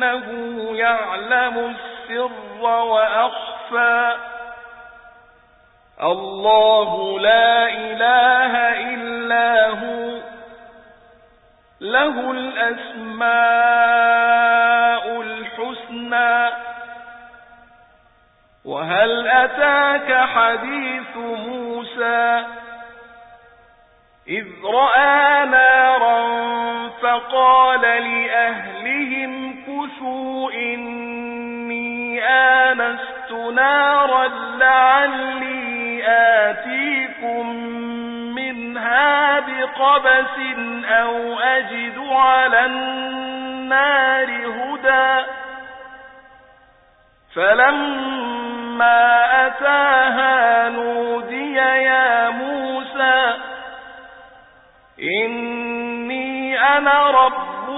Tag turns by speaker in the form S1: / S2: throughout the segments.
S1: فإنه يعلم السر وأخفى. الله لا إله إلا هو. له الأسماء الحسنى. وهل أتاك حديث موسى؟ إذ رأى نارا فقال لأهلهم كثوا إني آنست نارا لعلي آتيكم منها بقبس أو أجد على النار هدى. فلما أتاها نودي يا موسى إني أنا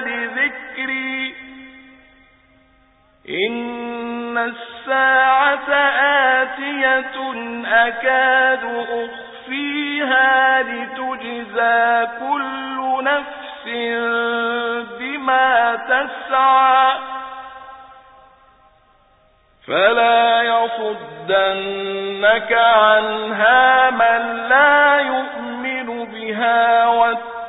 S1: لذكري. إن الساعة آتية أكاد أخفيها لتجزى كل نفس بما تسعى. فلا يصدنك عنها من لا يؤمن بها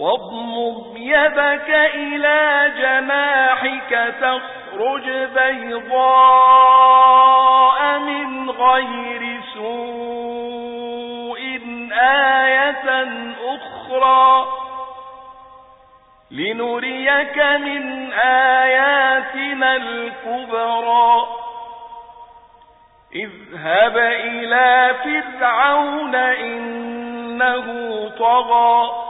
S1: واضمض يدك إلى جناحك تخرج بيضاء من غير سوء آية أخرى. لنريك من آياتنا الكبرى. اذهب إلى فرعون إنه طغى.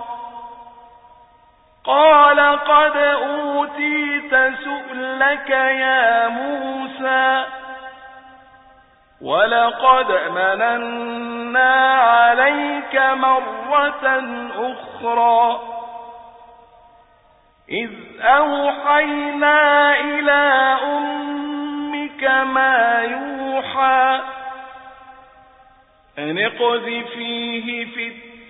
S1: قال قد أوتيت سؤلك يا موسى ولقد مننا عليك مرة أخرى إذ أوحينا إلى أمك ما يوحى أن اقذفيه في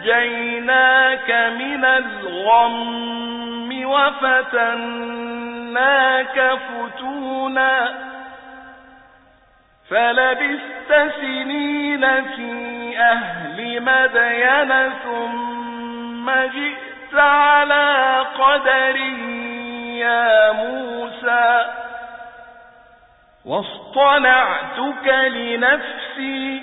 S1: فنجيناك من الغم وفتناك فتونا فلبست سنين في أهل مدين ثم جئت على قدر يا موسى واصطنعتك لنفسي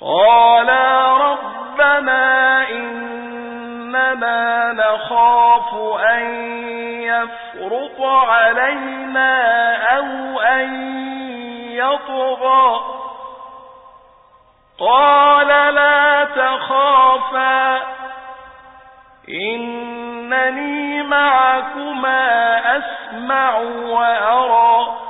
S1: قالا ربنا إننا نخاف أن يفرط علينا أو أن يطغى قال لا تخافا إنني معكما أسمع وأرى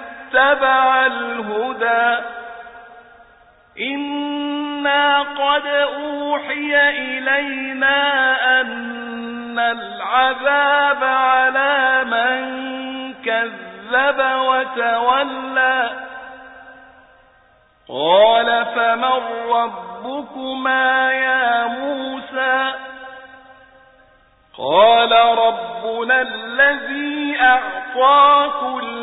S1: اتبع الهدى. إنا قد أوحي إلينا أن العذاب على من كذب وتولى. قال فمن ربكما يا موسى؟ قال ربنا الذي أعطى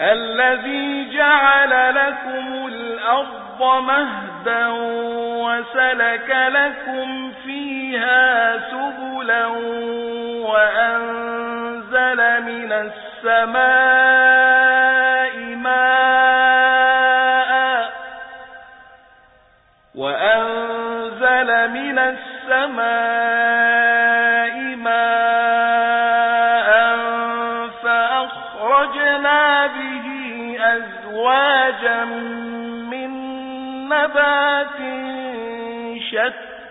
S1: الذي جعل لكم الأرض مهدا وسلك لكم فيها سبلا وأنزل من السماء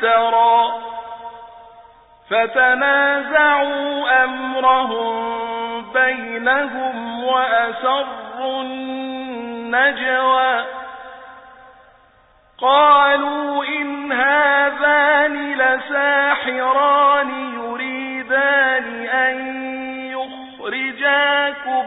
S1: افترى فتنازعوا أمرهم بينهم وأسروا النجوى قالوا إن هذان لساحران يريدان أن يخرجاكم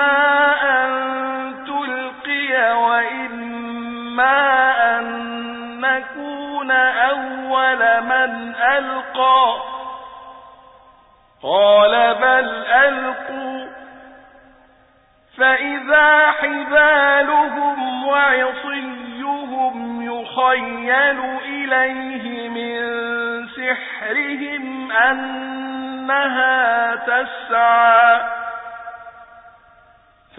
S1: إما أن تلقي وإما أن نكون أول من ألقى قال بل ألقوا فإذا حبالهم وعصيهم يخيل إليه من سحرهم أنها تسعى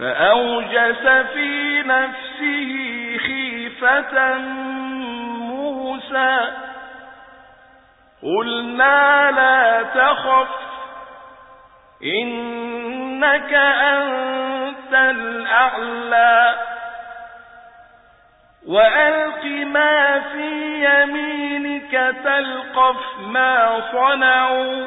S1: فأوجس في نفسه خيفة موسى. قلنا لا تخف إنك أنت الأعلى. وألق ما في يمينك تلقف ما صنعوا.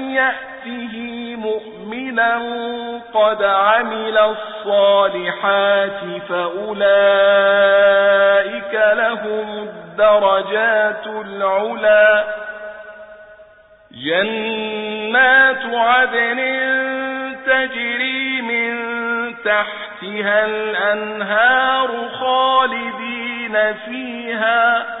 S1: يأته مؤمنا قد عمل الصالحات فأولئك لهم الدرجات العلا. جنات عدن تجري من تحتها الأنهار خالدين فيها.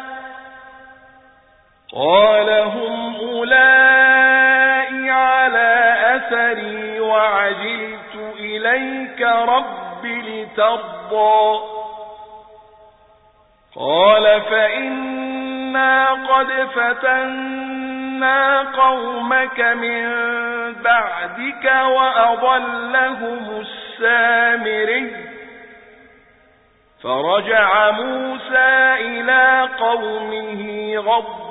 S1: قال هم أولئي على أثري وعجلت إليك رب لترضى. قال فإنا قد فتنا قومك من بعدك وأضلهم السامري. فرجع موسى إلى قومه غضبا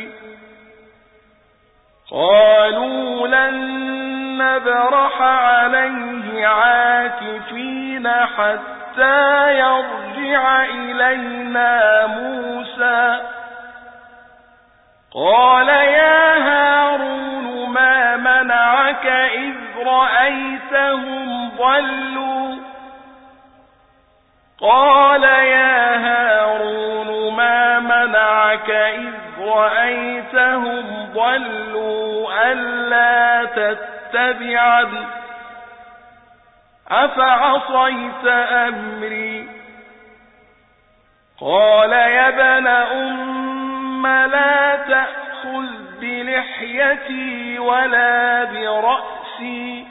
S1: قالوا لن نبرح عليه عاكفين حتى يرجع إلينا موسى. قال يا هارون ما منعك إذ رأيتهم ضلوا؟ قال يا هارون ما منعك إذ رأيتهم ضلوا ألا تتبعن. أفعصيت أمري؟ قال يا ابن أم لا تأخذ بلحيتي ولا برأسي.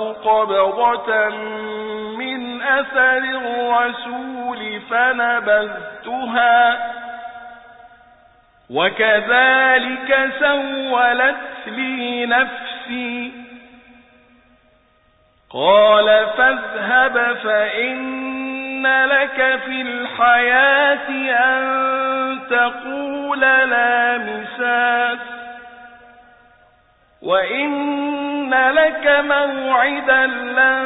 S1: قبضة من أثر الرسول فنبذتها وكذلك سولت لي نفسي. قال فاذهب فإن لك في الحياة أن تقول لا مساس وإن لك موعدا لن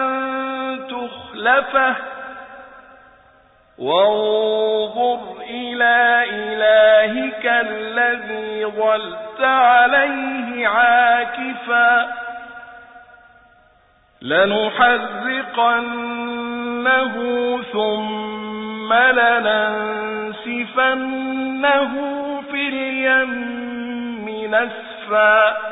S1: تخلفه وانظر إلى إلهك الذي ظلت عليه عاكفا لنحذقنه ثم لننسفنه في اليم نسفا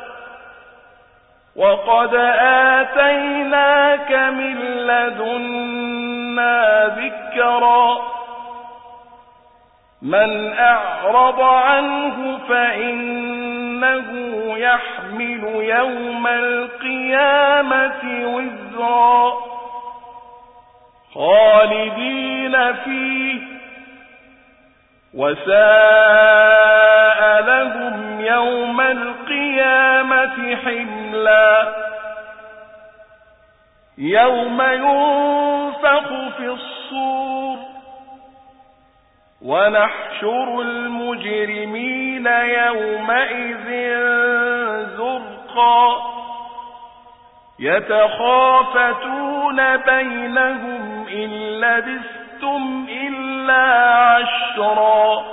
S1: وقد آتيناك من لدنا ذكرا. من أعرض عنه فإنه يحمل يوم القيامة وزرا. خالدين فيه وساء لهم يوم القيامة حملا. يوم ينفخ في الصور. ونحشر المجرمين يومئذ زرقا. يتخافتون بينهم إن لبثتم عشرا.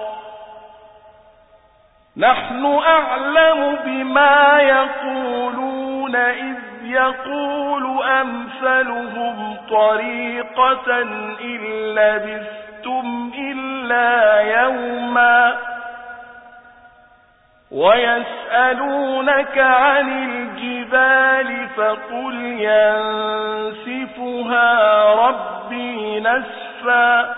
S1: نحن أعلم بما يقولون إذ يقول أمثلهم طريقة إن لبثتم إلا يوما ويسألونك عن الجبال فقل ينسفها ربي نسفا.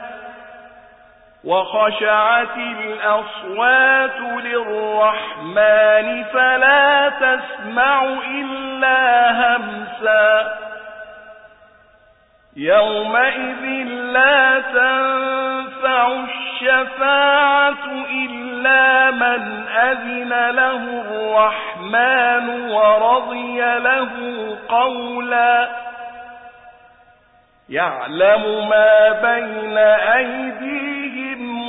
S1: وخشعت الأصوات للرحمن فلا تسمع إلا همسا. يومئذ لا تنفع الشفاعة إلا من أذن له الرحمن ورضي له قولا. يعلم ما بين أيديهم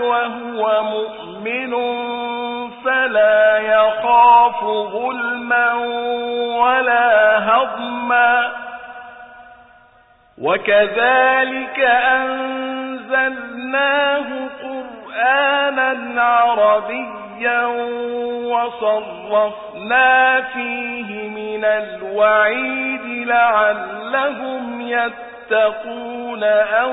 S1: وهو مؤمن فلا يخاف ظلما ولا هضما. وكذلك أنزلناه قرآنا عربيا وصرفنا فيه من الوعيد لعلهم يتقون أو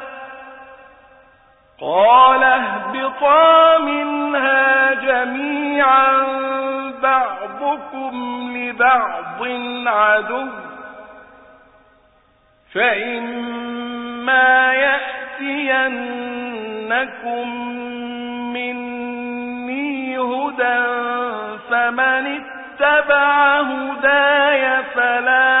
S1: قال اهبطا منها جميعا بعضكم لبعض عدو. فإما يأتينكم مني هدى فمن اتبع هداي فلا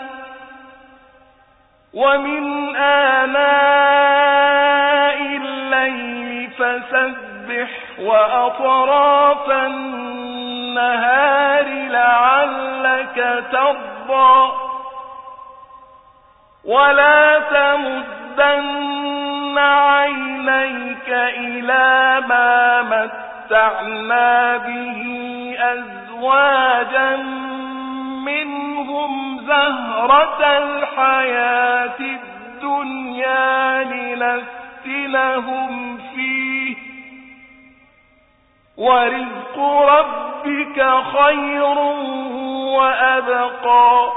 S1: ومن آناء الليل فسبح وأطراف النهار لعلك ترضى ولا تمدن عينيك إلى ما متعنا به أزواجا منهم زهرة الحياة الدنيا لنفتنهم فيه. ورزق ربك خير وأبقى.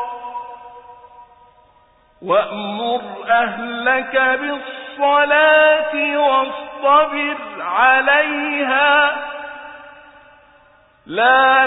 S1: وأمر أهلك بالصلاة واصطبر عليها. لا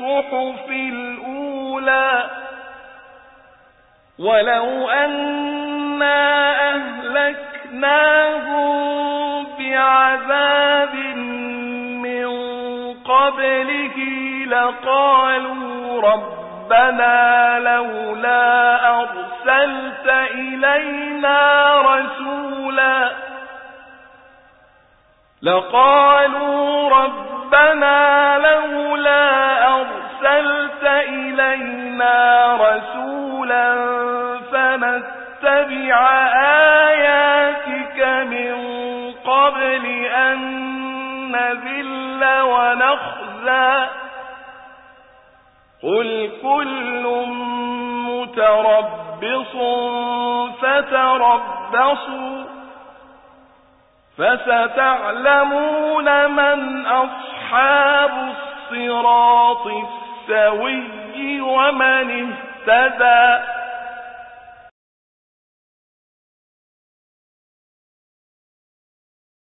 S1: الصحف الأولى. ولو أنا أهلكناهم بعذاب من قبله لقالوا ربنا لولا أرسلت إلينا رسولا. لقالوا ربنا لولا أرسلت إلينا رسولا فنتبع آياتك من قبل أن نذل ونخزى. قل كل متربص فتربصوا فستعلمون من أصحاب الصراط السوي ومن اهتدى